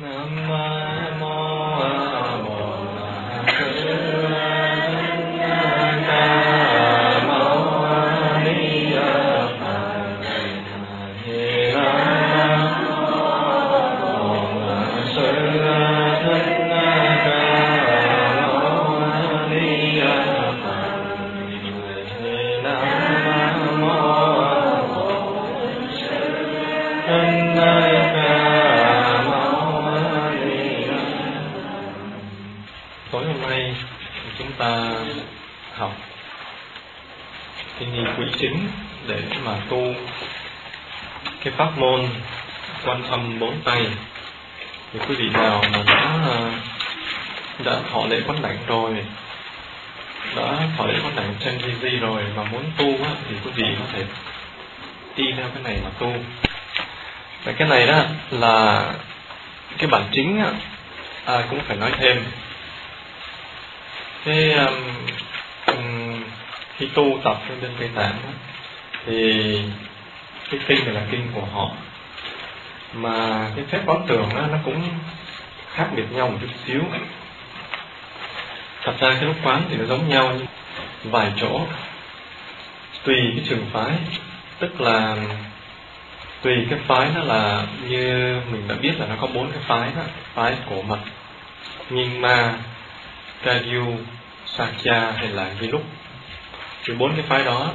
Nam tu. Cái pháp môn quan âm bốn tay. Thì quý vị nào mà đã đã thọ lễ quán đảnh rồi đã thọ lễ quán đảnh trên TV rồi mà muốn tu á, thì quý vị có thể đi theo cái này mà tu. Và cái này đó là cái bản chính á, à, cũng phải nói thêm. Cái um, um khi tu tập trên bên Tây Tạng đó, thì cái kinh này là kinh của họ. Mà cái phép quán tưởng đó, nó cũng khác biệt nhau một chút xíu. Thật ra cái lúc quán thì nó giống nhau nhưng vài chỗ. Tùy cái trường phái. Tức là tùy cái phái nó là như mình đã biết là nó có bốn cái phái đó. Phái cổ mật nhưng ma Kagyu, Sakya hay là Viluk thì bốn cái phái đó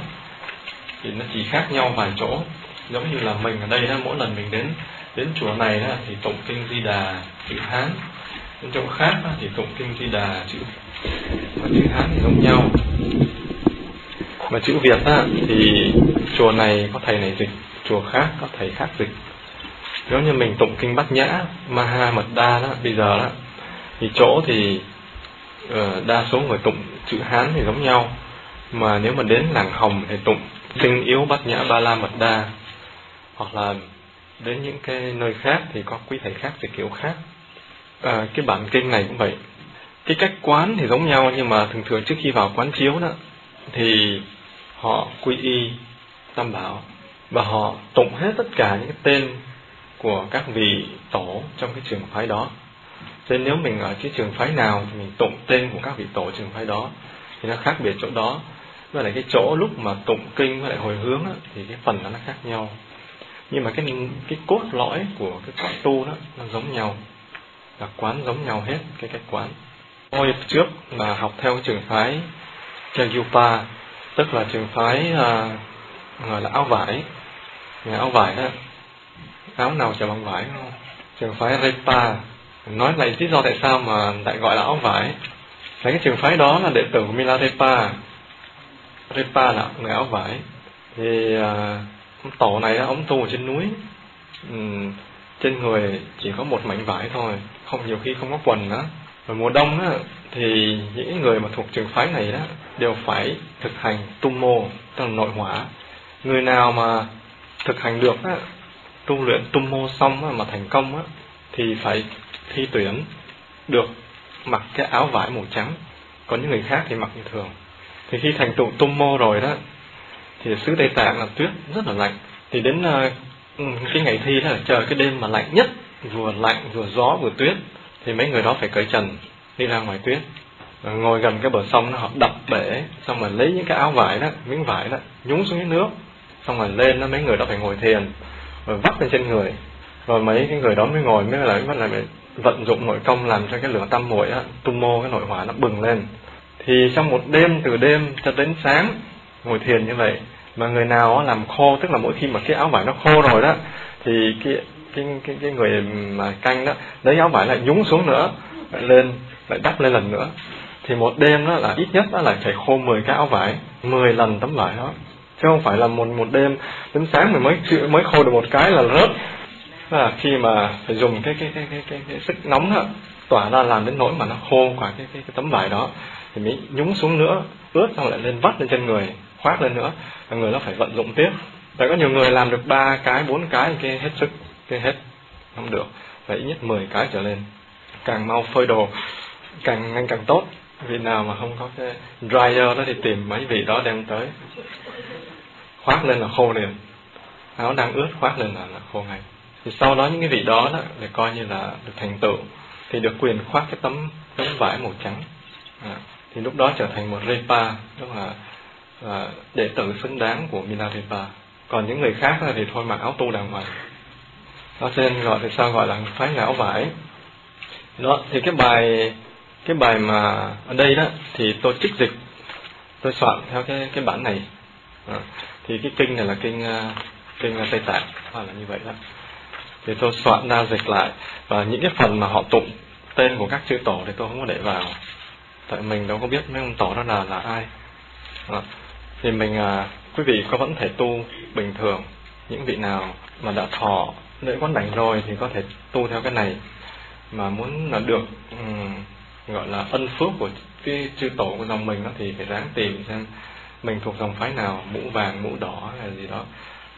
thì nó chỉ khác nhau vài chỗ. Giống như là mình ở đây đó mỗi lần mình đến đến chùa này đó thì tụng kinh Di Đà chữ Hán. Đến chỗ khác đó, thì tụng kinh Di Đà chữ và chữ Hán thì giống nhau. Mà chữ Việt đó, thì chùa này có thầy này dịch chùa khác có thầy khác dịch. Nếu như mình tụng kinh Bát Nhã Maha Mật Đa đó bây giờ đó thì chỗ thì ờ, đa số người tụng chữ Hán thì giống nhau. Mà nếu mà đến làng Hồng thì tụng tinh yếu Bát Nhã Ba La Mật Đa hoặc là đến những cái nơi khác thì có quý thầy khác thì kiểu khác. À, cái bản kinh này cũng vậy. Cái cách quán thì giống nhau nhưng mà thường thường trước khi vào quán chiếu đó thì họ quy y tam bảo và họ tụng hết tất cả những cái tên của các vị tổ trong cái trường phái đó. Nên nếu mình ở cái trường phái nào thì mình tụng tên của các vị tổ trường phái đó thì nó khác biệt chỗ đó với lại cái chỗ lúc mà tụng kinh với lại hồi hướng đó, thì cái phần đó nó khác nhau. Nhưng mà cái cái cốt lõi của cái pháp tu đó nó giống nhau. Là quán giống nhau hết cái cách quán. Hồi trước là học theo trường phái Chagyupa tức là trường phái à, gọi là áo vải. Nhà áo vải đó áo nào chả bằng vải không? Trường phái Repa nói lại lý do tại sao mà lại gọi là áo vải. Là cái trường phái đó là đệ tử của Milarepa Ripa là người áo vải. Thì à, ông tổ này ông tu ở trên núi. Ừ, trên người chỉ có một mảnh vải thôi không nhiều khi không có quần nữa. Và mùa đông á, thì những người mà thuộc trường phái này đó đều phải thực hành tung mô tức là nội hỏa. Người nào mà thực hành được á, tu luyện tung mô xong mà thành công á, thì phải thi tuyển được mặc cái áo vải màu trắng. Còn những người khác thì mặc như thường thì khi thành tựu tung mô rồi đó thì xứ tây tạng là tuyết rất là lạnh. Thì đến uh, cái ngày thi là chờ cái đêm mà lạnh nhất vừa lạnh vừa gió vừa tuyết thì mấy người đó phải cởi trần đi ra ngoài tuyết. Rồi ngồi gần cái bờ sông nó họ đập bể xong rồi lấy những cái áo vải đó miếng vải đó nhúng xuống cái nước. Xong rồi lên nó mấy người đó phải ngồi thiền rồi vắt lên trên người. Rồi mấy cái người đó mới ngồi mới lại bắt lại vận dụng nội công làm cho cái lửa tâm muội á tung mô cái nội hỏa nó bừng lên thì trong một đêm từ đêm cho đến sáng ngồi thiền như vậy mà người nào làm khô tức là mỗi khi mà cái áo vải nó khô rồi đó thì cái cái cái, cái người mà canh đó lấy áo vải lại nhúng xuống nữa lại lên lại đắp lên lần nữa. Thì một đêm đó là ít nhất đó là phải khô 10 cái áo vải 10 lần tấm vải đó. Chứ không phải là một một đêm đến sáng mình mới mới khô được một cái là rớt. Là khi mà phải dùng cái cái cái cái cái, cái sức nóng đó, tỏa ra làm đến nỗi mà nó khô quả cái, cái, cái tấm vải đó thì mới nhúng xuống nữa ướt xong lại lên vắt lên trên người khoác lên nữa là người nó phải vận dụng tiếp. Tại có nhiều người làm được ba cái bốn cái cái hết sức cái hết không được. Phải ít nhất 10 cái trở lên. Càng mau phơi đồ càng nhanh càng tốt. Vì nào mà không có cái dryer đó thì tìm mấy vị đó đem tới. Khoác lên là khô liền. Áo đang ướt khoác lên là, là khô ngay. Thì sau đó những cái vị đó đó để coi như là được thành tựu. Thì được quyền khoác cái tấm tấm vải màu trắng. À, thì lúc đó trở thành một repa tức là à, đệ tử xứng đáng của Milarepa còn những người khác thì thôi mặc áo tu đàng hoàng. Đó cho nên gọi thì sao gọi là phái áo vải? Đó thì cái bài cái bài mà ở đây đó thì tôi trích dịch tôi soạn theo cái cái bản này. À, thì cái kinh này là kinh à, kinh à, tây tạng hoặc là như vậy đó. Thì tôi soạn ra dịch lại và những cái phần mà họ tụng tên của các chư tổ thì tôi không có để vào tại mình đâu có biết mấy ông tổ đó là là ai. À, thì mình à, quý vị có vẫn thể tu bình thường. Những vị nào mà đã thọ lễ quán đảnh rồi thì có thể tu theo cái này. Mà muốn là được um, gọi là ân phước của cái chư tổ của dòng mình đó thì phải ráng tìm xem mình thuộc dòng phái nào mũ vàng mũ đỏ hay gì đó.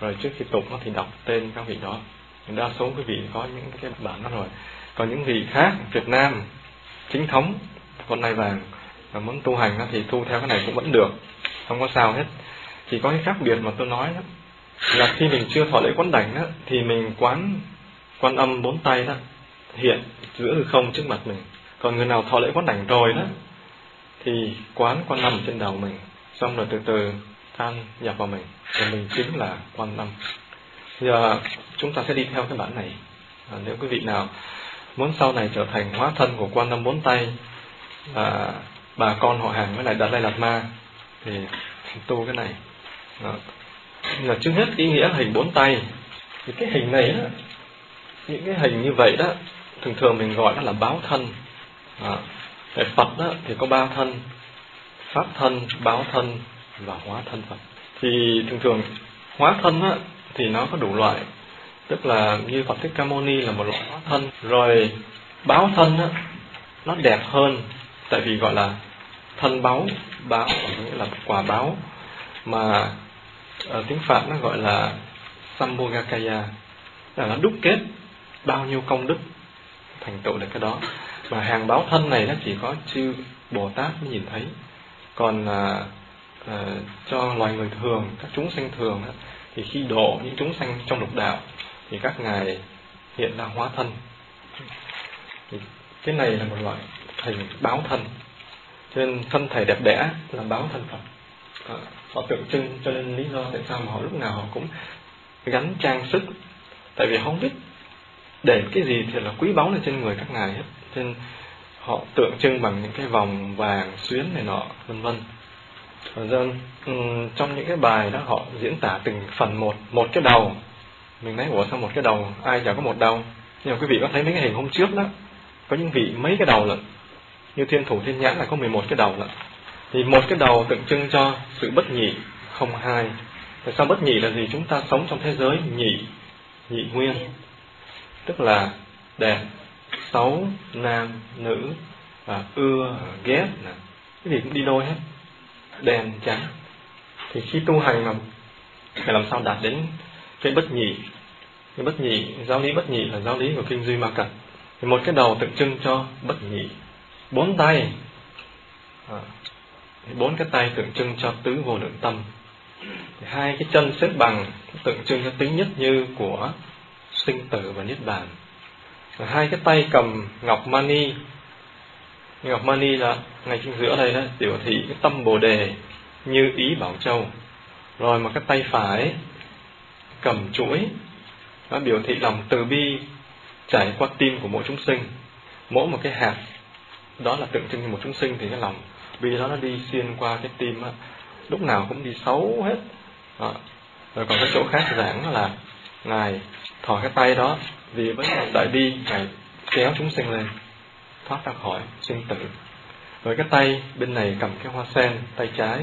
Rồi trước khi tục nó thì đọc tên các vị đó. Đa số quý vị có những cái bản đó rồi. Còn những vị khác Việt Nam chính thống con nai vàng và muốn tu hành thì tu theo cái này cũng vẫn được không có sao hết. Chỉ có cái khác biệt mà tôi nói đó là khi mình chưa thọ lễ quán đảnh đó thì mình quán quan âm bốn tay đó hiện giữa hư không trước mặt mình. Còn người nào thọ lễ quán đảnh rồi đó thì quán quan âm trên đầu mình xong rồi từ từ tan nhập vào mình và mình chính là quan âm. Giờ chúng ta sẽ đi theo cái bản này. À, nếu quý vị nào muốn sau này trở thành hóa thân của quan âm bốn tay à, bà con họ hàng với lại đạt lai lạt ma thì tu cái này. Đó. là trước hết ý nghĩa hình bốn tay. Thì cái hình này đó, những cái hình như vậy đó thường thường mình gọi nó là báo thân. À, Phật đó thì có ba thân pháp thân báo thân và hóa thân Phật. Thì thường thường hóa thân á thì nó có đủ loại. Tức là như Phật Thích Ca Mâu Ni là một loại hóa thân. Rồi báo thân á nó đẹp hơn tại vì gọi là thân báo báo nghĩa là quả báo mà ở tiếng Phạn nó gọi là Sambhogakaya. Là nó đúc kết bao nhiêu công đức thành tựu được cái đó. Mà hàng báo thân này nó chỉ có chư Bồ Tát mới nhìn thấy. Còn à, à, cho loài người thường các chúng sanh thường đó, thì khi độ những chúng sanh trong lục đạo thì các ngài hiện ra hóa thân. Thì cái này là một loại hình báo thân. Cho nên thân thể đẹp đẽ là báo thân Phật. À, họ tượng trưng cho nên lý do tại sao mà họ lúc nào họ cũng gắn trang sức. Tại vì không biết để cái gì thì là quý báu lên trên người các ngài hết. Cho nên họ tượng trưng bằng những cái vòng vàng xuyến này nọ vân vân. Dân ừ, trong những cái bài đó họ diễn tả từng phần một một cái đầu. Mình nói ủa sao một cái đầu? Ai chẳng có một đầu? Nhưng mà quý vị có thấy mấy cái hình hôm trước đó có những vị mấy cái đầu lận như thiên thủ, thiên nhãn là có 11 cái đầu lận. Thì một cái đầu tượng trưng cho sự bất nhị, không hai. Tại sao bất nhị là gì chúng ta sống trong thế giới nhị nhị nguyên? Tức là đẹp, xấu, nam, nữ và ưa à, ghét cái gì cũng đi đôi hết. Đèn trắng. Thì khi tu hành mà phải làm sao đạt đến cái bất nhị? Cái bất nhị, giáo lý bất nhị là giáo lý của kinh duy ma cật. Thì một cái đầu tượng trưng cho bất nhị bốn tay. À, bốn cái tay tượng trưng cho tứ vô lượng tâm. Hai cái chân xếp bằng tượng trưng cho tính nhất như của sinh tử và niết bàn. Hai cái tay cầm ngọc mani. Ngọc mani là ngay chính giữa đây đó biểu thị cái tâm bồ đề như ý bảo châu. Rồi mà cái tay phải cầm chuỗi nó biểu thị lòng từ bi trải qua tim của mỗi chúng sinh. Mỗi một cái hạt đó là tượng trưng như một chúng sinh thì cái lòng bi đó nó đi xuyên qua cái tim á. Lúc nào cũng đi xấu hết. Đó. rồi còn cái chỗ khác giảng là ngài thò cái tay đó vì với lòng đại bi, ngài kéo chúng sinh lên, thoát ra khỏi sinh tử. Với cái tay bên này cầm cái hoa sen, tay trái.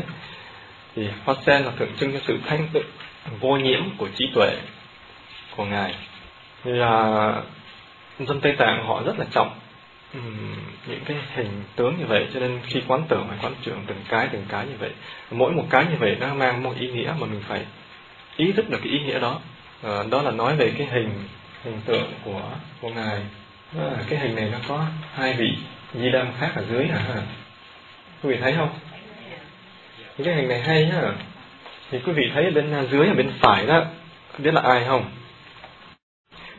Thì hoa sen là tượng trưng cho sự thanh tịnh, vô nhiễm của trí tuệ của ngài. Thì là dân tây tạng họ rất là trọng những cái hình tướng như vậy cho nên khi quán tưởng phải quán trưởng từng cái từng cái như vậy. Mỗi một cái như vậy nó mang một ý nghĩa mà mình phải ý thức được cái ý nghĩa đó. À, đó là nói về cái hình hình tượng của của ngài. À, cái hình này nó có hai vị di đăng khác ở dưới hả? Quý vị thấy không? Cái hình này hay nhá thì quý vị thấy bên à, dưới ở bên phải đó biết là ai không?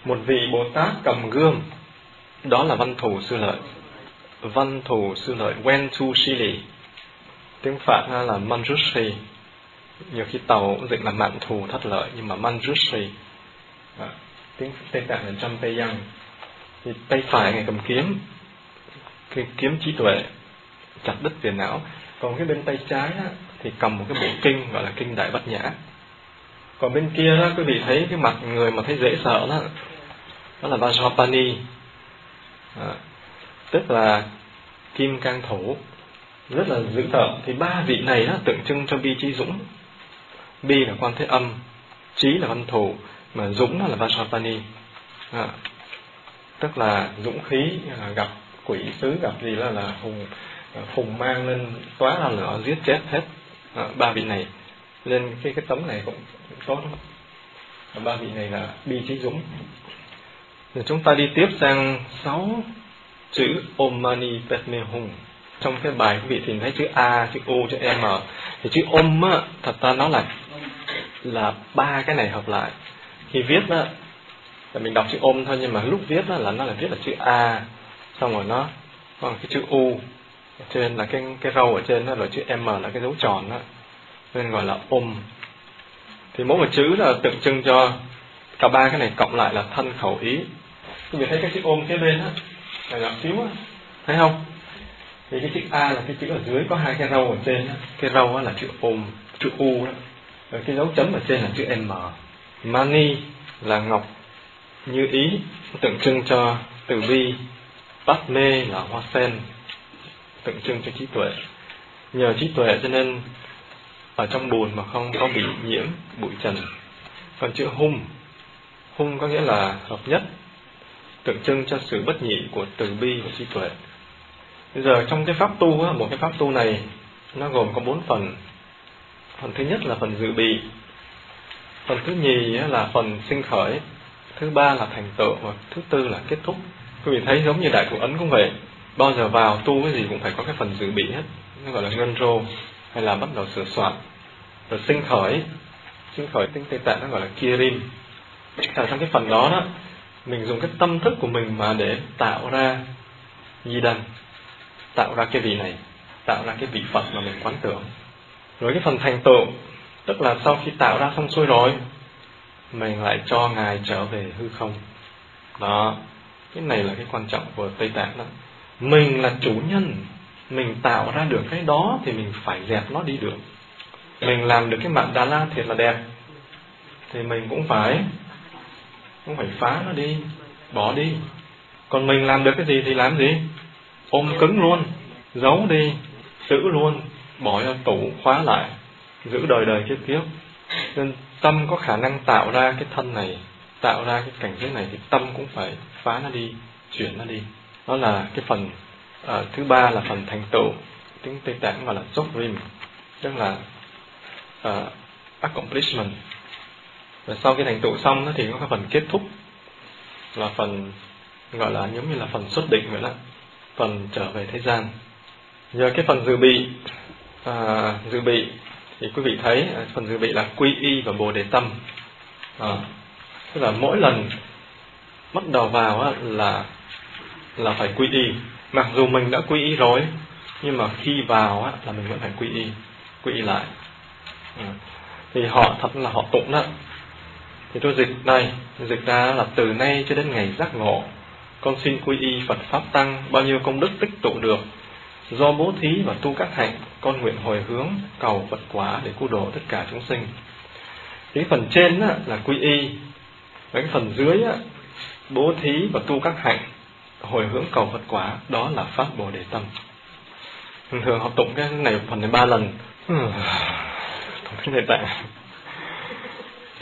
Một vị bồ tát cầm gương đó là văn thù sư lợi. Văn thù sư lợi wen tu shili tiếng phạn là manjushri nhiều khi tàu cũng dịch là mạn thù thất lợi nhưng mà manjushri à, tiếng tây tạng là trăm tây yang thì tay phải ngày cầm kiếm. Cái kiếm trí tuệ chặt đứt phiền não. Còn cái bên tay trái á, thì cầm một cái bộ kinh gọi là kinh đại bát nhã. Còn bên kia đó quý vị thấy cái mặt người mà thấy dễ sợ đó đó là Vajrapani à, tức là kim cang thủ rất là dữ tợn. Thì ba vị này đó tượng trưng cho bi chi dũng. Bi là quan thế âm trí là văn thủ mà dũng là Vajrapani à, tức là dũng khí à, gặp quỷ sứ gặp gì là là hùng hùng phùng mang lên tóa ra lửa giết chết hết. À, ba vị này lên cái cái tấm này cũng, cũng tốt lắm. Ba vị này là bi trí dũng rồi chúng ta đi tiếp sang sáu chữ Om Mani Padme Hum trong cái bài quý vị tìm thấy chữ A, chữ U, chữ M. Thì chữ Om á, thật ra nó là là ba cái này hợp lại. Khi viết đó là mình đọc chữ Om thôi nhưng mà lúc viết đó là nó là viết là chữ A. Xong rồi nó còn cái chữ U ở trên là cái cái râu ở trên đó rồi chữ M là cái dấu tròn đó nên gọi là Om. Thì mỗi một chữ là tượng trưng cho cả ba cái này cộng lại là thân khẩu ý quý vị thấy cái chữ ôm kế bên á, là nhỏ xíu á, thấy không? Thì cái chữ a là cái chữ ở dưới có hai cái râu ở trên á. Cái râu á là chữ ôm, chữ u đó. Rồi cái dấu chấm ở trên là chữ m. Mani là ngọc, như ý, tượng trưng cho từ bi. Bát mê là hoa sen, tượng trưng cho trí tuệ. Nhờ trí tuệ cho nên ở trong bùn mà không có bị nhiễm bụi trần. Còn chữ hung hung có nghĩa là hợp nhất tượng trưng cho sự bất nhị của từ bi và trí tuệ. Bây giờ trong cái pháp tu á, một cái pháp tu này nó gồm có bốn phần. Phần thứ nhất là phần dự bị. Phần thứ nhì là phần sinh khởi. Thứ ba là thành tựu và thứ tư là kết thúc. Quý vị thấy giống như đại thủ ấn cũng vậy. Bao giờ vào tu cái gì cũng phải có cái phần dự bị hết. Nó gọi là ngân rô hay là bắt đầu sửa soạn. Rồi sinh khởi. Sinh khởi tiếng tây tạng nó gọi là kirim ở trong cái phần đó đó mình dùng cái tâm thức của mình mà để tạo ra di đăng, tạo ra cái vị này, tạo ra cái vị phật mà mình quán tưởng. Rồi cái phần thành tựu, tức là sau khi tạo ra xong xuôi rồi, mình lại cho ngài trở về hư không. Đó, cái này là cái quan trọng của tây tạng đó. Mình là chủ nhân, mình tạo ra được cái đó thì mình phải dẹp nó đi được. Mình làm được cái mạng đà la thiệt là đẹp, thì mình cũng phải không phải phá nó đi bỏ đi. Còn mình làm được cái gì thì làm gì? Ôm cứng luôn giấu đi giữ luôn bỏ ra tủ khóa lại giữ đời đời kiếp kiếp. Nên tâm có khả năng tạo ra cái thân này tạo ra cái cảnh giới này thì tâm cũng phải phá nó đi chuyển nó đi. Đó là cái phần uh, thứ ba là phần thành tựu. Tiếng tây tạng gọi là rim tức là uh, accomplishment và sau khi thành tựu xong thì có cái phần kết thúc là phần gọi là giống như là phần xuất định vậy đó phần trở về thế gian. Giờ cái phần dự bị à, dự bị thì quý vị thấy à, phần dự bị là quy y và bồ đề tâm. À, tức là mỗi lần bắt đầu vào á, là là phải quy y. Mặc dù mình đã quy y rồi nhưng mà khi vào á, là mình vẫn phải quy y quy y lại. À, thì họ thật là họ tụng đó thì tôi dịch này dịch ra là từ nay cho đến ngày giác ngộ. Con xin quy y Phật pháp tăng bao nhiêu công đức tích tụ được. Do bố thí và tu các hạnh con nguyện hồi hướng cầu Phật quả để cứu độ tất cả chúng sinh. Cái phần trên á, là quy y. Và cái phần dưới á, bố thí và tu các hạnh hồi hướng cầu Phật quả đó là pháp bồ đề tâm. Thường thường học tụng cái này phần này ba lần. Tụng cái này tạng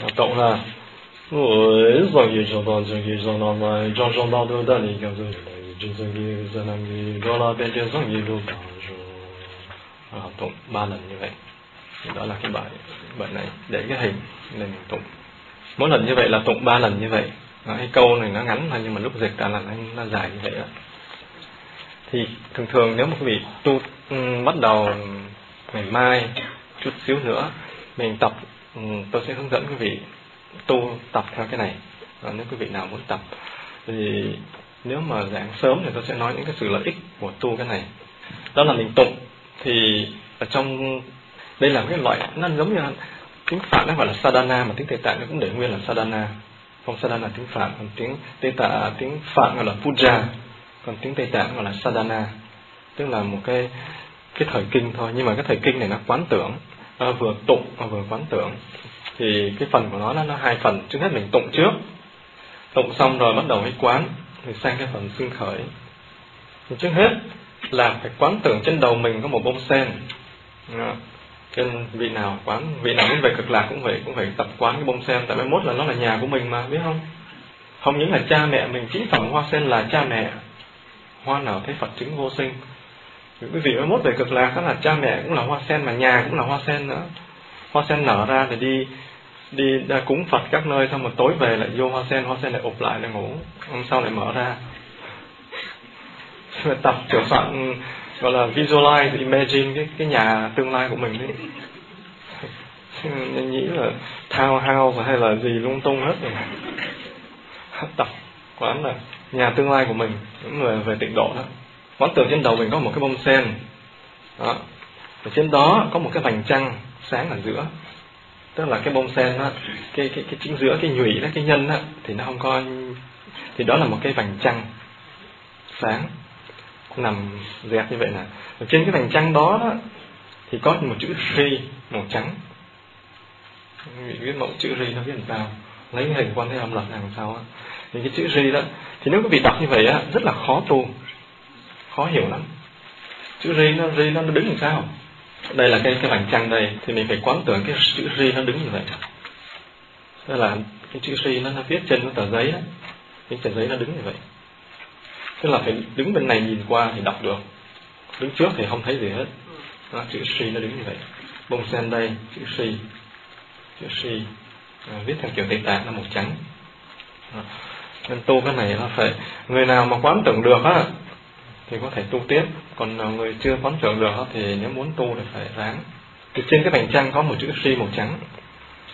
học tụng là ba tụng ba lần như vậy đó là cái bài bài này để cái hình này mình tụng mỗi lần như vậy là tụng ba lần như vậy đó, cái câu này nó ngắn thôi nhưng mà lúc dịch cả là nó, nó dài như vậy đó. thì thường thường nếu một vị tu um, bắt đầu ngày mai chút xíu nữa mình tập um, tôi sẽ hướng dẫn quý vị tu tập theo cái này. À, nếu quý vị nào muốn tập thì nếu mà giảng sớm thì tôi sẽ nói những cái sự lợi ích của tu cái này. Đó là mình tụng thì ở trong đây là cái loại nó giống như tiếng phạn nó gọi là sadhana mà tiếng tây tạng nó cũng để nguyên là sadhana. Không sadhana tiếng phạn còn tiếng tây tạng à, tiếng phạn gọi là puja còn tiếng tây tạng gọi là sadhana. Tức là một cái cái thời kinh thôi nhưng mà cái thời kinh này nó quán tưởng à, vừa tụng và vừa quán tưởng thì cái phần của nó nó, nó hai phần. Trước hết mình tụng trước. Tụng xong rồi bắt đầu mới quán thì sang cái phần xưng khởi. Thì trước hết là phải quán tưởng trên đầu mình có một bông sen. Trên vị nào quán vị nào muốn về cực lạc cũng vậy cũng phải tập quán cái bông sen. Tại mai mốt là nó là nhà của mình mà biết không? Không những là cha mẹ mình chính phẩm hoa sen là cha mẹ. Hoa nào thấy phật chứng vô sinh. Quý vị mới mốt về cực lạc đó là cha mẹ cũng là hoa sen mà nhà cũng là hoa sen nữa hoa sen nở ra thì đi đi ra cúng phật các nơi, xong rồi tối về lại vô hoa sen hoa sen lại ụp lại lại ngủ. Hôm sau lại mở ra. Tập kiểu soạn, gọi là visualize, imagine cái cái nhà tương lai của mình đấy nghĩ là thao hao hay là gì lung tung hết rồi. Tập quán là nhà tương lai của mình, những người về tịnh độ đó. Quán tưởng trên đầu mình có một cái bông sen. Đó và trên đó có một cái vành trăng sáng ở giữa. Tức là cái bông sen đó, cái cái cái chính giữa cái nhụy đó cái nhân đó, thì nó không có thì đó là một cái vành trăng sáng nằm dẹt như vậy nè. Và trên cái vành trăng đó, đó thì có một chữ ri màu trắng. Vị biết mẫu chữ ri nó viết làm sao? Lấy cái hình quan thế âm lập làm sao á? Thì cái chữ ri đó thì nếu quý vị đọc như vậy á rất là khó tu khó hiểu lắm. Chữ ri nó ri nó đứng làm sao? Đây là cái cái vành trăng đây thì mình phải quán tưởng cái chữ ri nó đứng như vậy. Tức là cái chữ ri nó nó viết trên cái tờ giấy đó cái tờ giấy nó đứng như vậy. Tức là phải đứng bên này nhìn qua thì đọc được. Đứng trước thì không thấy gì hết. Đó, chữ si nó đứng như vậy. Bông sen đây chữ si chữ si à, viết theo kiểu tây tạng là màu trắng. Đó. nên tu cái này nó phải người nào mà quán tưởng được á thì có thể tu tiếp còn người chưa quán tưởng được thì nếu muốn tu thì phải ráng. Thì trên cái vành trăng có một chữ si màu trắng.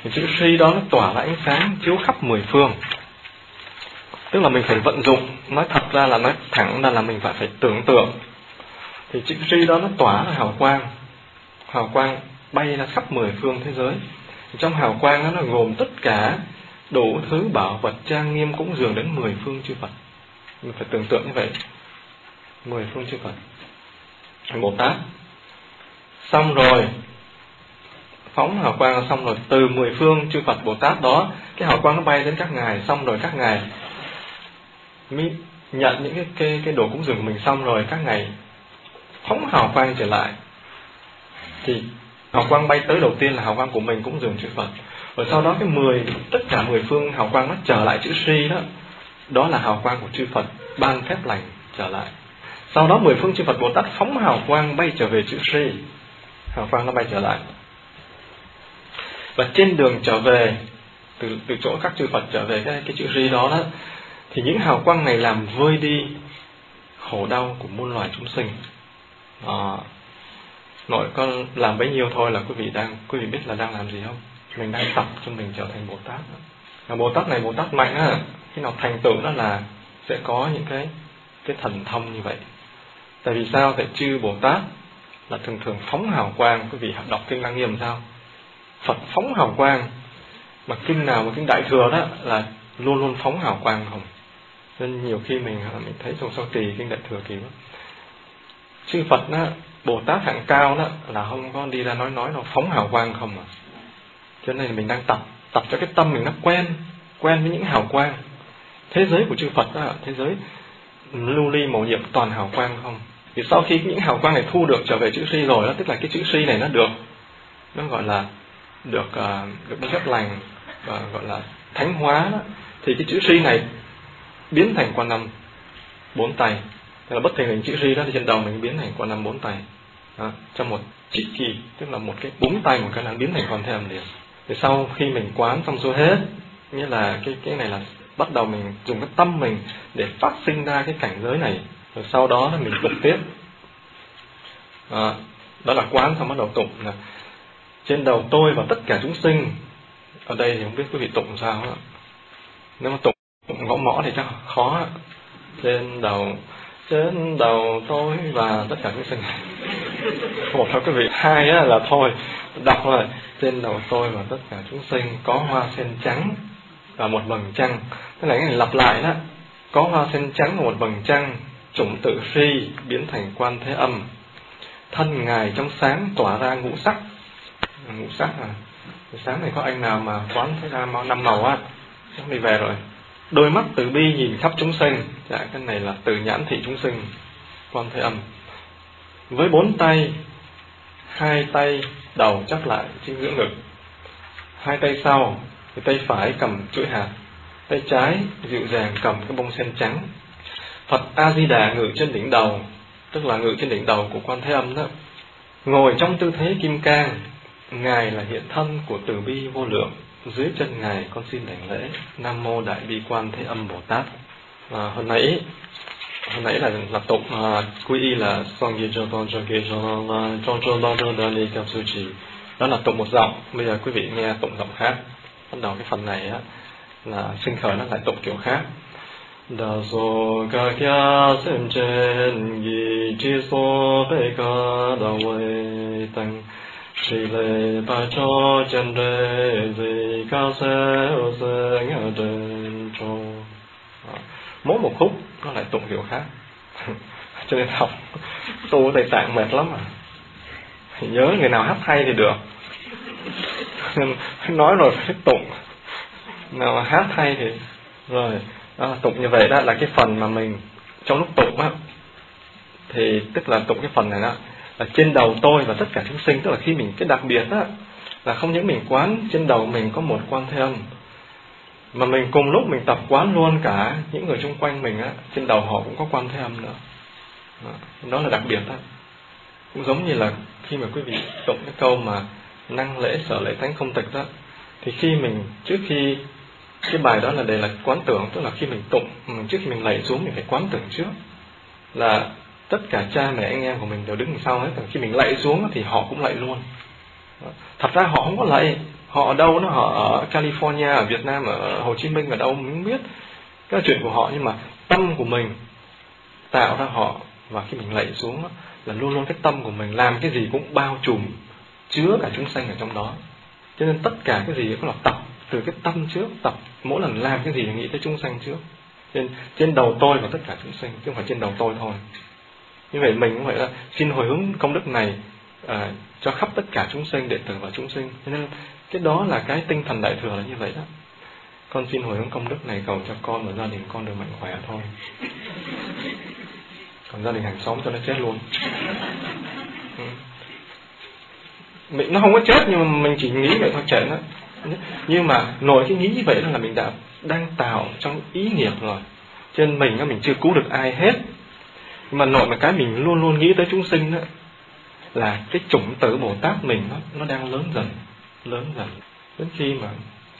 Thì chữ si đó nó tỏa ra ánh sáng chiếu khắp mười phương. Tức là mình phải vận dụng, nói thật ra là nói thẳng ra là mình phải phải tưởng tượng. Thì chữ si đó nó tỏa ra hào quang. Hào quang bay ra khắp mười phương thế giới. Trong hào quang đó nó gồm tất cả đủ thứ bảo vật trang nghiêm cũng dường đến mười phương chư Phật. Mình phải tưởng tượng như vậy mười phương chư Phật. Bồ Tát. Xong rồi. Phóng hào quang xong rồi. Từ mười phương chư Phật Bồ Tát đó, cái hào quang nó bay đến các ngài. Xong rồi các ngài mới nhận những cái cái cái đồ cúng dường của mình. Xong rồi các ngài phóng hào quang trở lại. Thì hào quang bay tới đầu tiên là hào quang của mình cũng dường chư Phật. Rồi sau đó cái mười, tất cả mười phương hào quang nó trở lại chữ Sri đó. Đó là hào quang của chư Phật ban phép lành trở lại sau đó mười phương chư Phật Bồ Tát phóng hào quang bay trở về chữ Sri. Hào quang nó bay trở lại. Và trên đường trở về từ từ chỗ các chư Phật trở về cái cái chữ Sri đó đó thì những hào quang này làm vơi đi khổ đau của muôn loài chúng sinh. À, nội con làm bấy nhiêu thôi là quý vị đang quý vị biết là đang làm gì không? Mình đang tập cho mình trở thành bồ tát và bồ tát này bồ tát mạnh á khi nào thành tựu đó là sẽ có những cái cái thần thông như vậy tại vì sao? Tại chư bồ tát là thường thường phóng hào quang. Quý vị đọc kinh lăng nghiêm sao? Phật phóng hào quang. Mà kinh nào mà kinh đại thừa đó là luôn luôn phóng hào quang không? Nên nhiều khi mình à, mình thấy trong sau kỳ kinh đại thừa kỳ đó chư phật đó, bồ tát hạng cao đó là không có đi ra nói nói nó phóng hào quang không à. Cho nên mình đang tập tập cho cái tâm mình nó quen quen với những hào quang. Thế giới của chư phật đó, thế giới lưu ly màu nhiệm toàn hào quang không? Thì sau khi những hào quang này thu được trở về chữ si rồi đó tức là cái chữ si này nó được nó gọi là được uh, được phép lành và gọi là thánh hóa đó thì cái chữ si này biến thành quan năm bốn tay tức là bất thành hình chữ ri đó thì trên đầu mình biến thành quan năm bốn tay đó, trong một chỉ kỳ tức là một cái búng tay một cái là biến thành con thêm âm liền. Thì sau khi mình quán xong xuôi hết nghĩa là cái cái này là bắt đầu mình dùng cái tâm mình để phát sinh ra cái cảnh giới này rồi sau đó là mình tụng tiếp. Đó, đó là quán xong bắt đầu tụng. Là trên đầu tôi và tất cả chúng sinh ở đây thì không biết quý vị tụng sao đó nếu mà tụng gõ mõ thì chắc khó. Trên đầu trên đầu tôi và tất cả chúng sinh. Một thôi quý vị hai á, là thôi đọc rồi. Trên đầu tôi và tất cả chúng sinh có hoa sen trắng và một vầng trăng cái này, lặp lại đó. Có hoa sen trắng và một vầng trăng, chủng tự phi biến thành quan thế âm. Thân ngài trong sáng tỏa ra ngũ sắc. Ngũ sắc à? Sáng này có anh nào mà quán thấy ra năm màu á? Sáng đi về rồi. Đôi mắt từ bi nhìn khắp chúng sinh. Dạ cái này là từ nhãn thị chúng sinh, quan thế âm. Với bốn tay, hai tay đầu chắp lại trên giữa ngực. Hai tay sau, thì tay phải cầm chuỗi hạt tay trái dịu dàng cầm cái bông sen trắng. Phật a di đà ngự trên đỉnh đầu tức là ngự trên đỉnh đầu của quan thế âm đó. Ngồi trong tư thế kim cang ngài là hiện thân của từ bi vô lượng. Dưới chân ngài con xin đảnh lễ nam mô đại bi quan thế âm bồ tát. À, hồi nãy hồi nãy là là tụng à, quy y là song ye cho con cho kia cho la cho cho bao cho ni cao sư trì. Đó là tụng một giọng. Bây giờ quý vị nghe tụng giọng khác. Bắt đầu cái phần này á là sinh khởi nó lại tụng kiểu khác. Đa số ca Kia xem trên yi chi so bê ca da vệ tăng. Sĩ lệ ba cho chân đề gì ca xe ô xe ngã đền cho à, Mỗi một khúc nó lại tụng kiểu khác. Cho nên học, tu Tây Tạng mệt lắm à. Nhớ người nào hát hay thì được. Nói rồi phải tụng. Nào mà hát hay thì Rồi. À, tụng như vậy đó là cái phần mà mình Trong lúc tụng á Thì tức là tụng cái phần này đó là trên đầu tôi và tất cả chúng sinh tức là khi mình cái đặc biệt đó là không những mình quán trên đầu mình có một quan thế âm mà mình cùng lúc mình tập quán luôn cả những người xung quanh mình á trên đầu họ cũng có quan thế âm nữa. Đó là đặc biệt đó cũng giống như là khi mà quý vị tụng cái câu mà năng lễ sở lễ thánh không tịch đó thì khi mình trước khi cái bài đó là đề là quán tưởng, tức là khi mình tụng ừ, trước khi mình lạy xuống mình phải quán tưởng trước. Là tất cả cha mẹ anh em của mình đều đứng sau hết khi mình lạy xuống thì họ cũng lạy luôn. Thật ra họ không có lạy, họ ở đâu nó họ ở California, ở Việt Nam, ở Hồ Chí Minh ở đâu mình không biết. Cái chuyện của họ, nhưng mà tâm của mình tạo ra họ, và khi mình lạy xuống là luôn luôn cái tâm của mình làm cái gì cũng bao trùm, chứa cả chúng sanh ở trong đó. Cho nên tất cả cái gì cũng là tập từ cái tâm trước tập mỗi lần làm cái gì thì nghĩ tới chúng sanh trước. Trên trên đầu tôi và tất cả chúng sanh chứ không phải trên đầu tôi thôi. Như vậy mình cũng phải là xin hồi hướng công đức này à, cho khắp tất cả chúng sinh đệ tử và chúng sinh. Cho nên cái đó là cái tinh thần đại thừa là như vậy đó. Con xin hồi hướng công đức này cầu cho con và gia đình con được mạnh khỏe thôi. Còn gia đình hàng xóm cho nó chết luôn. Ừ. Mình nó không có chết nhưng mà mình chỉ nghĩ vậy thôi chết đó nhưng mà nổi cái nghĩ như vậy là mình đã đang tạo trong ý nghiệp rồi. Cho nên mình mình chưa cứu được ai hết. Mà nội mà cái mình luôn luôn nghĩ tới chúng sinh đó là cái chủng tử bồ tát mình nó nó đang lớn dần lớn dần. Đến khi mà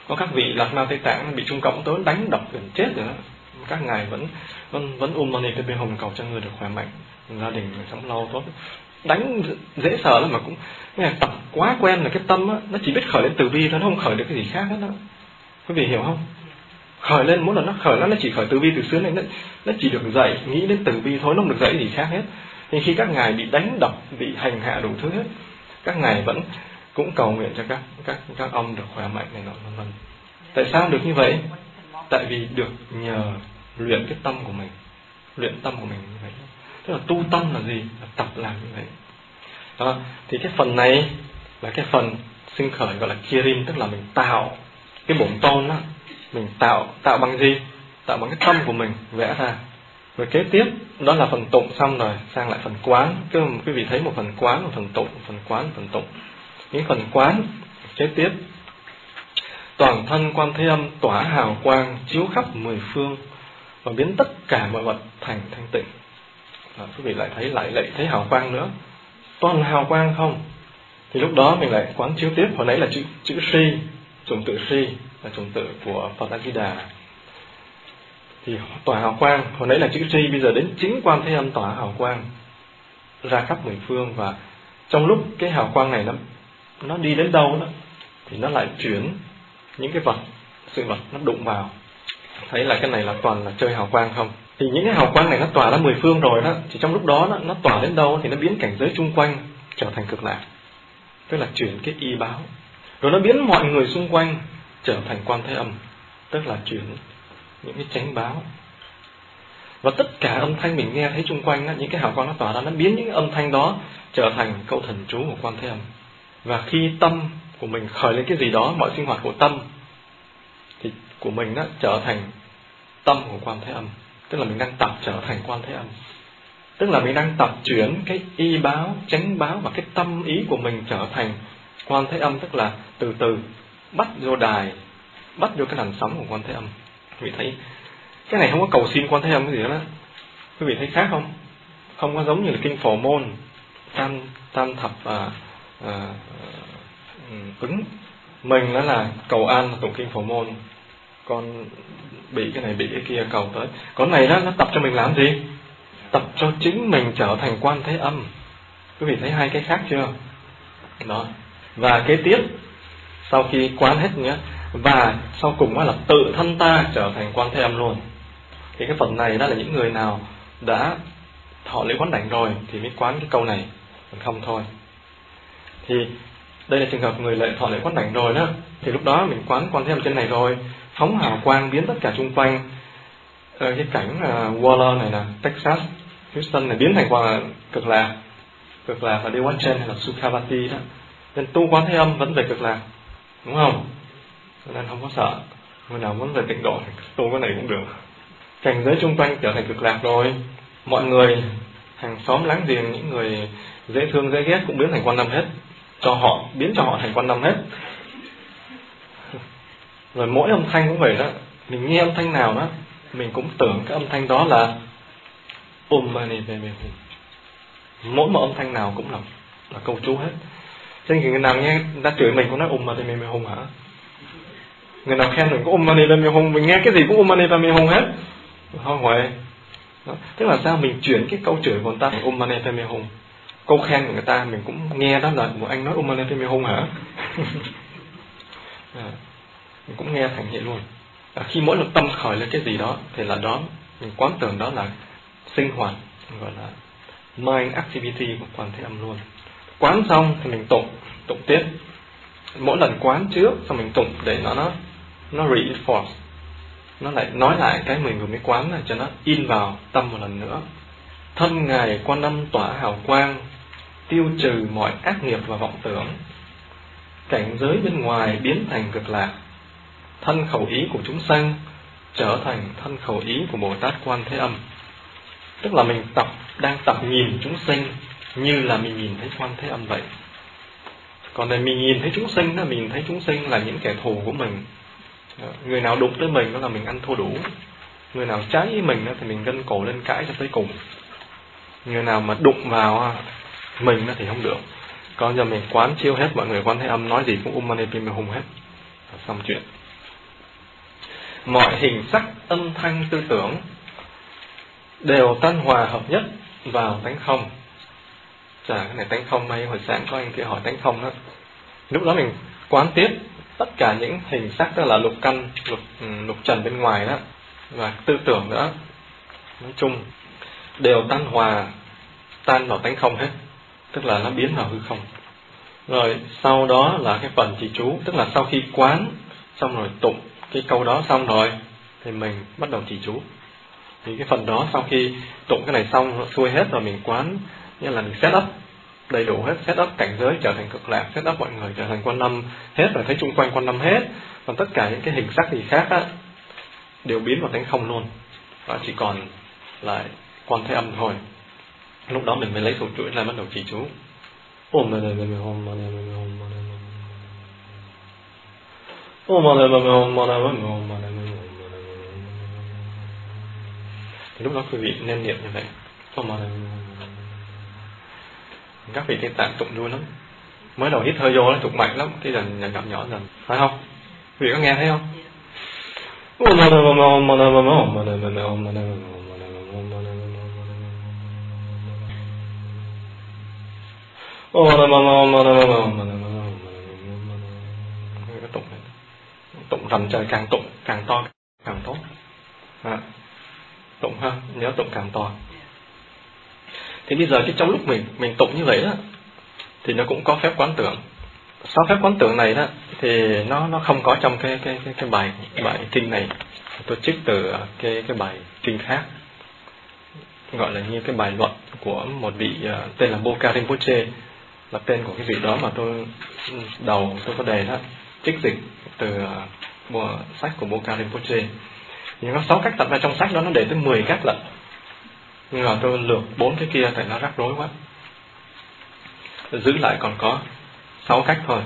có các vị lạc ma tây tạng bị trung cộng tới đánh đập gần chết rồi đó các ngài vẫn vẫn vẫn um mani cái bên hồng cầu cho người được khỏe mạnh. Gia đình sống lâu tốt đánh dễ sợ lắm mà cũng nghe tập quá quen là cái tâm á nó chỉ biết khởi lên từ bi thôi nó không khởi được cái gì khác hết đó. Quý vị hiểu không? Khởi lên mỗi lần nó khởi lên nó chỉ khởi từ bi từ xưa này nó, nó chỉ được dạy nghĩ đến từ bi thôi nó không được dạy gì khác hết. Nhưng khi các ngài bị đánh đập bị hành hạ đủ thứ hết các ngài vẫn cũng cầu nguyện cho các các các ông được khỏe mạnh này nọ vân vân. Tại sao được như vậy? Tại vì được nhờ luyện cái tâm của mình luyện tâm của mình như vậy tức là tu tâm là gì? Là tập làm như vậy đó. Thì cái phần này là cái phần sinh khởi gọi là kirim tức là mình tạo cái bổn tôn đó mình tạo tạo bằng gì? Tạo bằng cái tâm của mình, vẽ ra. Rồi kế tiếp, đó là phần tụng xong rồi, sang lại phần quán. Cứ quý vị thấy một phần quán, một phần tụng, một phần quán, một phần tụng. Những phần quán, kế tiếp. Toàn thân quan thế âm tỏa hào quang chiếu khắp mười phương và biến tất cả mọi vật thành thanh tịnh à, quý vị lại thấy lại lại thấy hào quang nữa. Toàn hào quang không? Thì lúc đó mình lại quán chiếu tiếp. Hồi nãy là chữ chữ si chủng tự si là chủng tự của Phật A Di Đà thì tỏa hào quang hồi nãy là chữ si bây giờ đến chính quan thế âm tỏa hào quang ra khắp mười phương. Và trong lúc cái hào quang này nó nó đi đến đâu đó thì nó lại chuyển những cái vật sự vật nó đụng vào. Thấy là cái này là toàn là chơi hào quang không? Thì những cái hào quang này nó tỏa ra mười phương rồi đó thì trong lúc đó nó, nó tỏa đến đâu thì nó biến cảnh giới chung quanh trở thành cực lạc. Tức là chuyển cái y báo. Rồi nó biến mọi người xung quanh trở thành quan thế âm tức là chuyển những cái chánh báo. Và tất cả âm thanh mình nghe thấy chung quanh đó, những cái hào quang nó tỏa ra nó biến những âm thanh đó trở thành câu thần chú của quan thế âm. Và khi tâm của mình khởi lên cái gì đó mọi sinh hoạt của tâm thì của mình đó trở thành tâm của quan thế âm tức là mình đang tập trở thành quan thế âm. Tức là mình đang tập chuyển cái y báo chánh báo và cái tâm ý của mình trở thành quan thế âm tức là từ từ bắt vô đài bắt vô cái làn sóng của quan thế âm. Quý vị thấy cái này không có cầu xin quan thế âm cái gì đó quý vị thấy khác không? Không có giống như là kinh phổ môn tam tam thập à, à, ừ, ứng. Mình đó là cầu an tụng kinh phổ môn. Còn bị cái này, bị cái kia, cầu tới. Còn này đó, nó tập cho mình làm gì? Tập cho chính mình trở thành quan thế âm. Quý vị thấy hai cái khác chưa? Đó. Và kế tiếp, sau khi quán hết nhé và sau cùng đó là tự thân ta trở thành quan thế âm luôn. Thì cái phần này đó là những người nào đã thọ lễ quán đảnh rồi thì mới quán cái câu này. Còn không thôi. Thì đây là trường hợp người lệ thọ lễ quán đảnh rồi đó. Thì lúc đó mình quán quan thế âm trên này rồi phóng hào quang biến tất cả xung quanh. Ờ, cái cảnh uh, Waller này là Texas Houston này biến thành qua cực lạc. Cực lạc là Dewachen hay là Sukhavati đó nên tu quán thế âm vẫn về cực lạc đúng không? Cho nên không có sợ. Người nào muốn về tịnh độ thì tu cái này cũng được. Cảnh giới chung quanh trở thành cực lạc rồi. Mọi người hàng xóm láng giềng những người dễ thương dễ ghét cũng biến thành quan âm hết. Cho họ biến cho họ thành quan âm hết rồi mỗi âm thanh cũng vậy đó. Mình nghe âm thanh nào đó mình cũng tưởng cái âm thanh đó là Om Mani Padme Hum mỗi một âm thanh nào cũng là là câu chú hết. Cho nên người nào nghe người ta chửi mình cũng nói Om Mani Padme Hum hả? Người nào khen mình cũng Om Mani Padme Hum mình nghe cái gì cũng Om Mani Padme Hum hết. Thôi huệ đó. tức là sao mình chuyển cái câu chửi của người ta thành Om Mani Padme Hum câu khen của người ta mình cũng nghe đó là một anh nói Om Mani Padme Hum hả? À, mình cũng nghe thành hiện luôn. Và khi mỗi lần tâm khởi lên cái gì đó, thì là đó mình quán tưởng đó là sinh hoạt, gọi là mind activity của quan thế âm luôn. Quán xong thì mình tụng tụng tiếp. Mỗi lần quán trước, xong mình tụng để nó nó nó reinforce. Nó lại nói lại cái mình vừa mới quán này cho nó in vào tâm một lần nữa. Thân ngài quan âm tỏa hào quang, tiêu trừ mọi ác nghiệp và vọng tưởng. Cảnh giới bên ngoài biến thành cực lạc thân khẩu ý của chúng sanh trở thành thân khẩu ý của bồ tát quan thế âm. Tức là mình tập, đang tập nhìn chúng sanh như là mình nhìn thấy quan thế âm vậy. Còn này mình nhìn thấy chúng sanh đó, mình thấy chúng sanh là những kẻ thù của mình. Ờ, người nào đụng tới mình đó là mình ăn thua đủ. Người nào trái với mình đó thì mình gân cổ lên cãi cho tới cùng. Người nào mà đụng vào mình đó thì không được. Còn giờ mình quán chiêu hết mọi người quan thế âm, nói gì cũng um mani hùng hết. Xong chuyện mọi hình sắc âm thanh tư tưởng đều tan hòa hợp nhất vào tánh không. Chả cái này tánh không may, hồi sáng có anh kia hỏi tánh không đó. Lúc đó mình quán tiếp tất cả những hình sắc đó là lục căn, lục ừ, lục trần bên ngoài đó và tư tưởng nữa. Nói chung, đều tan hòa, tan vào tánh không hết, tức là nó biến vào hư không. Rồi sau đó là cái phần trì chú, tức là sau khi quán, xong rồi tụng cái câu đó xong rồi thì mình bắt đầu trì chú thì cái phần đó sau khi tụng cái này xong xuôi hết rồi mình quán như là mình set up đầy đủ hết set up cảnh giới trở thành cực lạc set up mọi người trở thành quan năm hết rồi thấy chung quanh quan năm hết còn tất cả những cái hình sắc gì khác á đều biến vào tánh không luôn và chỉ còn lại quan thế âm thôi lúc đó mình mới lấy thủ chuỗi ra bắt đầu trì chú ôm mà này mà hôm mà này mà hôm mà này ôm mà này mà hôm mà này mà hôm mà này thì lúc đó quý vị nên niệm như vậy. Các vị cái tạng tụng vui lắm. Mới đầu hít hơi vô nó tụng mạnh lắm, cái dần nhỏ nhỏ dần. Phải không? Quý vị có nghe thấy không? Ôm tụng rầm trời càng tụng càng to càng tốt. Tụng ha nhớ tụng càng to. Thì bây giờ cái trong lúc mình mình tụng như vậy đó thì nó cũng có phép quán tưởng. Sau phép quán tưởng này đó thì nó nó không có trong cái cái cái, cái bài bài kinh này. Tôi trích từ cái cái bài kinh khác gọi là như cái bài luận của một vị uh, tên là Boka Rinpoche là tên của cái vị đó mà tôi ừ, đầu tôi có đề đó trích dịch từ ờ, bộ sách của Boka Rinpoche. Nhưng có sáu cách tập ra trong sách đó nó để tới 10 cách lận. Nhưng mà tôi lược bốn cái kia tại nó rắc rối quá. Giữ lại còn có sáu cách thôi.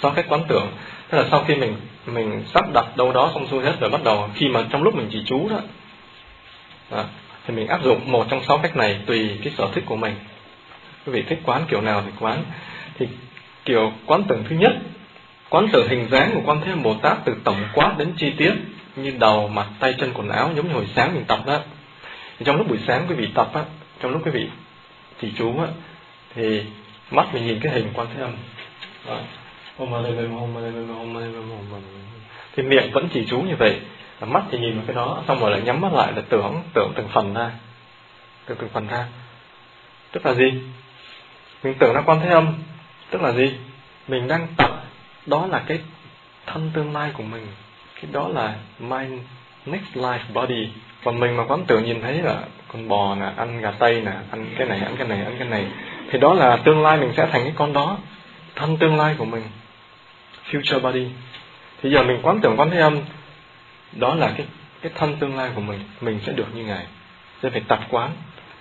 Sáu cách quán tưởng. Tức là sau khi mình mình sắp đặt đâu đó xong xuôi hết rồi bắt đầu khi mà trong lúc mình chỉ chú đó, đó thì mình áp dụng một trong sáu cách này tùy cái sở thích của mình. Quý vị thích quán kiểu nào thì quán. Thì kiểu quán tưởng thứ nhất quán tưởng hình dáng của quan thế âm bồ tát từ tổng quát đến chi tiết như đầu mặt tay chân quần áo giống như hồi sáng mình tập đó. Thì trong lúc buổi sáng quý vị tập á trong lúc quý vị chỉ chú á thì mắt mình nhìn cái hình quan thế âm thì miệng vẫn chỉ chú như vậy mắt thì nhìn vào cái đó xong rồi lại nhắm mắt lại là tưởng tưởng từng phần ra. Tưởng từng phần ra. Tức là gì? Mình tưởng ra quan thế âm tức là gì? Mình đang tập đó là cái thân tương lai của mình. Cái đó là my next life body. Còn mình mà quán tưởng nhìn thấy là con bò nè, ăn gà tây nè, ăn cái này, ăn cái này, ăn cái này, thì đó là tương lai mình sẽ thành cái con đó. Thân tương lai của mình. Future body. Thì giờ mình quán tưởng, quán thế âm, đó là cái cái thân tương lai của mình. Mình sẽ được như ngài. Nên phải tập quán.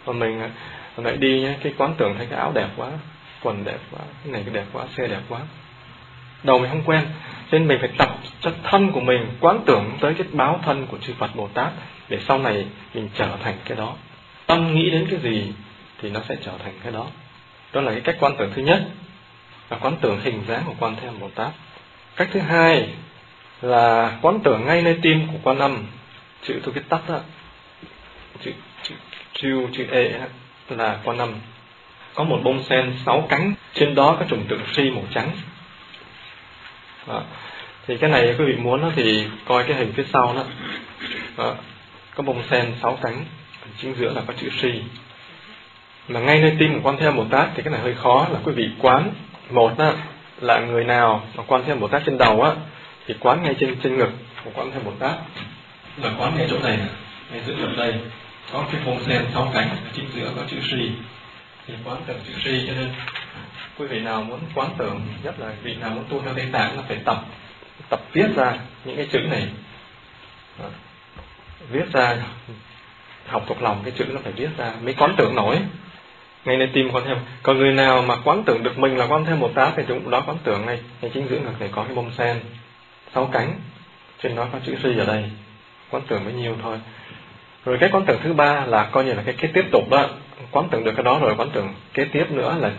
Và mình à, lại đi nhé, cái quán tưởng thấy cái áo đẹp quá, quần đẹp quá, cái này cái đẹp quá, xe đẹp quá đầu mình không quen nên mình phải tập cho thân của mình quán tưởng tới cái báo thân của chư Phật Bồ Tát để sau này mình trở thành cái đó. Tâm nghĩ đến cái gì thì nó sẽ trở thành cái đó. Đó là cái cách quan tưởng thứ nhất là quán tưởng hình dáng của quan thế âm Bồ Tát. Cách thứ hai là quán tưởng ngay nơi tim của quan âm chữ tôi viết tắt đó chữ chữ chữ, chữ e là quan âm. Có một bông sen sáu cánh trên đó có trùng tượng phi màu trắng đó. thì cái này quý vị muốn đó thì coi cái hình phía sau đó, đó. có bông sen sáu cánh chính giữa là có chữ si mà ngay nơi tim của quan theo âm bồ tát thì cái này hơi khó là quý vị quán một đó là người nào mà quan theo âm bồ tát trên đầu á thì quán ngay trên trên ngực của quan theo âm bồ tát là quán ngay chỗ này ngay giữa ngực đây có cái bông sen sáu cánh chính giữa có chữ si thì quán cần chữ si cho nên quý vị nào muốn quán tưởng, nhất là vị nào muốn tu theo tây tạng là phải tập tập viết ra những cái chữ này. Đó. viết ra, học thuộc lòng cái chữ nó phải viết ra mới quán tưởng nổi. Ngay nên tim con thêm, còn người nào mà quán tưởng được mình là quan thêm một tá thì chúng đó quán tưởng ngay. Ngay chính giữa ngực này có cái bông sen, sáu cánh, trên đó có chữ suy ở đây. Quán tưởng bấy nhiêu thôi. Rồi cái quán tưởng thứ ba là coi như là cái cái tiếp tục đó. Quán tưởng được cái đó rồi quán tưởng kế tiếp nữa là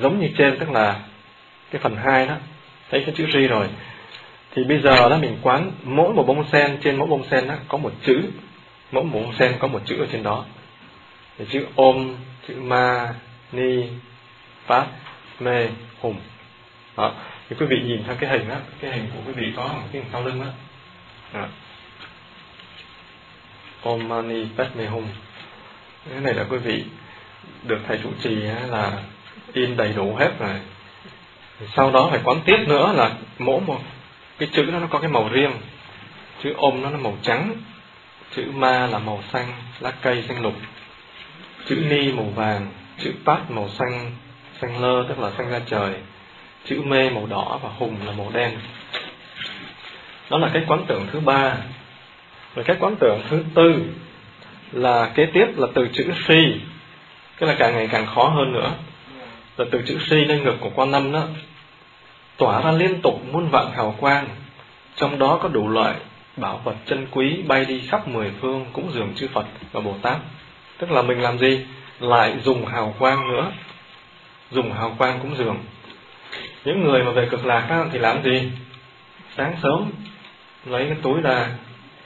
giống như trên tức là cái phần hai đó thấy cái chữ ri rồi. Thì bây giờ đó mình quán mỗi một bông sen trên mỗi bông sen đó có một chữ. Mỗi một bông sen có một chữ ở trên đó. Thì chữ ôm chữ ma ni pháp mê hùng. Đó. Thì quý vị nhìn theo cái hình đó cái hình của quý vị có một cái hình sau lưng đó, đó. Om Mani mê hùng. Cái này là quý vị được thầy chủ trì là in đầy đủ hết rồi. Sau đó phải quán tiếp nữa là mỗi một cái chữ đó nó có cái màu riêng. Chữ ôm nó là màu trắng, chữ ma là màu xanh, lá cây xanh lục, chữ ni màu vàng, chữ pát màu xanh xanh lơ tức là xanh ra trời, chữ mê màu đỏ và hùng là màu đen. Đó là cái quán tưởng thứ ba. Rồi cái quán tưởng thứ tư là kế tiếp là từ chữ si cái là càng ngày càng khó hơn nữa là từ chữ si lên ngực của quan âm đó, tỏa ra liên tục muôn vạn hào quang. Trong đó có đủ loại bảo vật chân quý bay đi khắp mười phương cũng dường chư Phật và Bồ Tát. Tức là mình làm gì? Lại dùng hào quang nữa. Dùng hào quang cũng dường. Những người mà về cực lạc thì làm gì? Sáng sớm, lấy cái túi ra,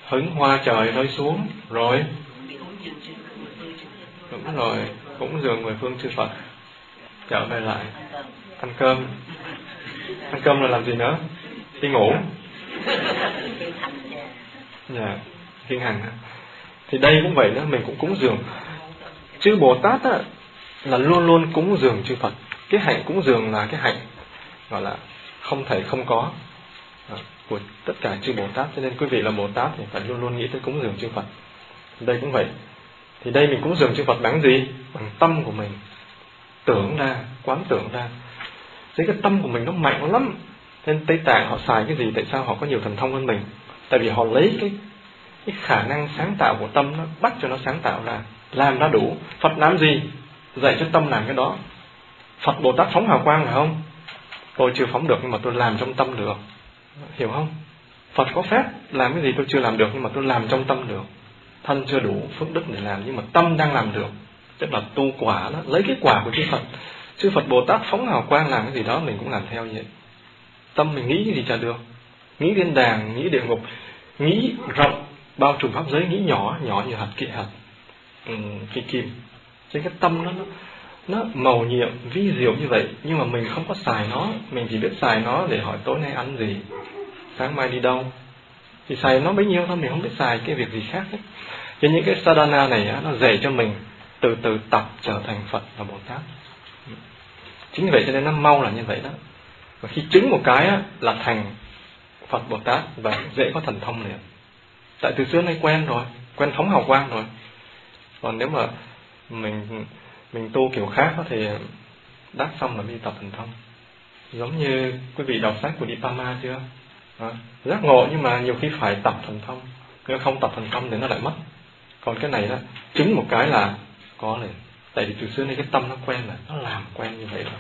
hứng hoa trời rơi xuống, rồi. Đúng rồi, cũng dường mười phương chư Phật trở về lại. Ăn cơm. Ăn cơm là làm gì nữa? Đi ngủ. Dạ kiên hành thì đây cũng vậy nữa mình cũng cúng dường. Chư bồ tát á, là luôn luôn cúng dường chư phật. Cái hạnh cúng dường là cái hạnh gọi là không thể không có à, của tất cả chư bồ tát. Cho nên quý vị là bồ tát thì phải luôn luôn nghĩ tới cúng dường chư phật. Đây cũng vậy. Thì đây mình cúng dường chư phật bằng gì? Bằng tâm của mình tưởng ra, quán tưởng ra. Thế cái tâm của mình nó mạnh lắm. Nên tây tạng họ xài cái gì, tại sao họ có nhiều thần thông hơn mình? Tại vì họ lấy cái cái khả năng sáng tạo của tâm nó, bắt cho nó sáng tạo ra, làm ra đủ. Phật làm gì? Dạy cho tâm làm cái đó. Phật bồ tát phóng hào quang phải không? Tôi chưa phóng được, nhưng mà tôi làm trong tâm được. Hiểu không? Phật có phép làm cái gì tôi chưa làm được, nhưng mà tôi làm trong tâm được. Thân chưa đủ, phước đức để làm, nhưng mà tâm đang làm được tức là tu quả đó lấy cái quả của chư phật. Chư phật bồ tát phóng hào quang làm cái gì đó mình cũng làm theo vậy. Tâm mình nghĩ cái gì chả được. Nghĩ thiên đàng nghĩ địa ngục nghĩ rộng bao trùm pháp giới nghĩ nhỏ nhỏ như hạt kệ hạt ừ, cái kim. Trên cái tâm nó nó nó màu nhiệm vi diệu như vậy. Nhưng mà mình không có xài nó mình chỉ biết xài nó để hỏi tối nay ăn gì sáng mai đi đâu. Thì xài nó bấy nhiêu thôi mình không biết xài cái việc gì khác hết. Cho những cái sadhana này á, nó dạy cho mình từ từ tập trở thành phật và bồ tát. Chính vì vậy cho nên nó mau là như vậy đó. Và khi chứng một cái á, là thành phật bồ tát và dễ có thần thông liền. Tại từ xưa nay quen rồi quen phóng hào quang rồi. Còn nếu mà mình mình tu kiểu khác thì đắc xong là đi tập thần thông. Giống như quý vị đọc sách của Dipama chưa? À, giác ngộ nhưng mà nhiều khi phải tập thần thông. Nếu không tập thần thông thì nó lại mất. Còn cái này đó chứng một cái là có liền tại vì từ xưa nay cái tâm nó quen là nó làm quen như vậy rồi.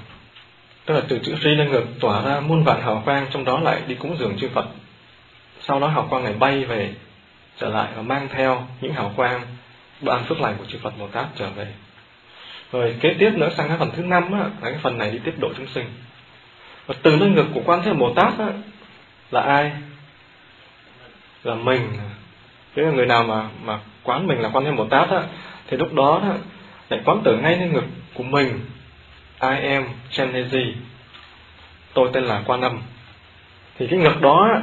Tức là từ chữ phi lên ngực tỏa ra muôn vạn hào quang trong đó lại đi cúng dường chư Phật. Sau đó hào quang này bay về trở lại và mang theo những hào quang ban phước lành của chư Phật Bồ Tát trở về. Rồi kế tiếp nữa sang cái phần thứ năm á, là cái phần này đi tiếp độ chúng sinh. Và từ nơi ngực của quan thế Bồ Tát á, là ai? Là mình. Thế là người nào mà mà quán mình là quan thế Bồ Tát á, thì lúc đó, đó lại quán tưởng ngay lên ngực của mình I am Chanezi tôi tên là Quan Âm. Thì cái ngực đó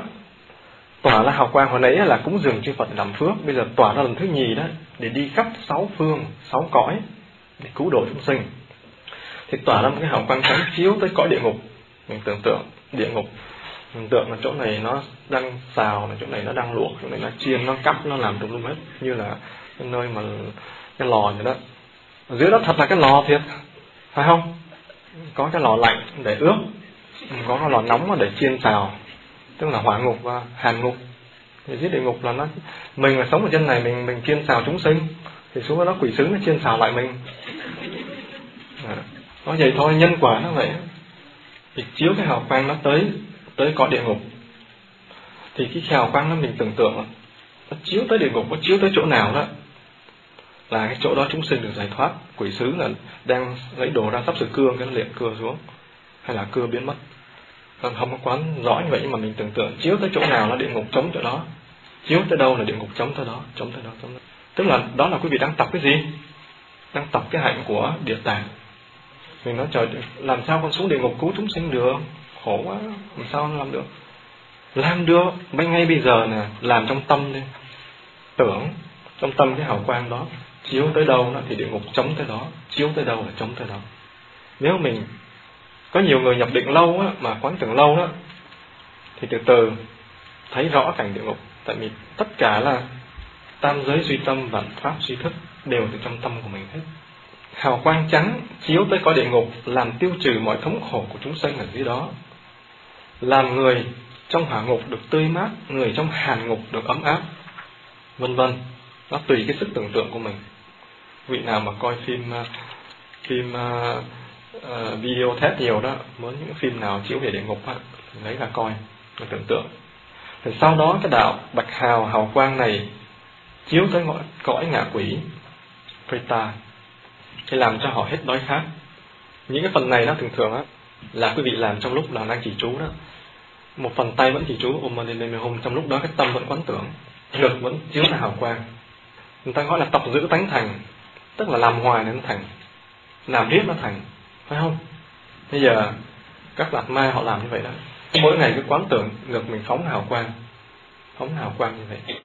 tỏa ra hào quang hồi nãy là cúng dường chư Phật làm phước. Bây giờ tỏa ra lần thứ nhì đó để đi khắp sáu phương sáu cõi để cứu độ chúng sinh. Thì tỏa ra một cái hào quang sáng chiếu tới cõi địa ngục. Mình tưởng tượng địa ngục. Mình tưởng là chỗ này nó đang xào là chỗ này nó đang luộc chỗ này nó chiên nó cắt nó làm tùm lum hết. Như là cái nơi mà cái lò vậy đó. Ở dưới đó thật là cái lò thiệt phải không? Có cái lò lạnh để ướp có cái lò nóng để chiên xào tức là hỏa ngục và hàn ngục. Thì dưới địa ngục là nó mình là sống ở trên này mình mình chiên xào chúng sinh thì xuống đó quỷ sứ nó chiên xào lại mình. À, vậy thôi nhân quả nó vậy. Thì chiếu cái hào quang nó tới tới cõi địa ngục. Thì cái hào quang nó mình tưởng tượng nó chiếu tới địa ngục nó chiếu tới chỗ nào đó là cái chỗ đó chúng sinh được giải thoát. Quỷ sứ là đang lấy đồ ra sắp sửa cưa, cái nó liền cưa xuống. Hay là cưa biến mất. Còn không có quán rõ như vậy, nhưng mà mình tưởng tượng chiếu tới chỗ nào là địa ngục chống chỗ đó. Chiếu tới đâu là địa ngục chống tới đó, chống tới đó, chống tới đó. tức là đó là quý vị đang tập cái gì? Đang tập cái hạnh của địa tạng. Mình nói, trời, làm sao con xuống địa ngục cứu chúng sinh được? Khổ quá, làm sao làm được? Làm được bây ngay bây giờ nè, làm trong tâm đi. Tưởng trong tâm cái hào quang đó chiếu tới đâu đó thì địa ngục chống tới đó chiếu tới đâu là chống tới đó. Nếu mình có nhiều người nhập định lâu á, mà quán tưởng lâu đó thì từ từ thấy rõ cảnh địa ngục. Tại vì tất cả là tam giới suy tâm và pháp suy thức đều từ trong tâm của mình hết. Hào quang trắng chiếu tới cõi địa ngục làm tiêu trừ mọi thống khổ của chúng sinh ở dưới đó. Làm người trong hỏa ngục được tươi mát người trong hàn ngục được ấm áp vân vân. Nó tùy cái sức tưởng tượng của mình vị nào mà coi phim ờ, phim uh, uh, video thép nhiều đó muốn những phim nào chiếu về địa ngục á lấy ra coi và tưởng tượng. Thì sau đó cái đạo bạch hào hào quang này chiếu tới ngõ, cõi ngạ quỷ Preta thì làm cho họ hết đói khát. Những cái phần này đó thường thường á là quý vị làm trong lúc là đang chỉ chú đó. Một phần tay vẫn chỉ chú ôm Mani lên hôm trong lúc đó cái tâm vẫn quán tưởng ngực vẫn chiếu là hào quang. Người ta gọi là tập giữ tánh thành tức là làm hoài nó thành làm riết nó thành phải không? Bây giờ, các lạc ma họ làm như vậy đó. Mỗi ngày cứ quán tưởng, ngực mình phóng hào quang, phóng hào quang như vậy.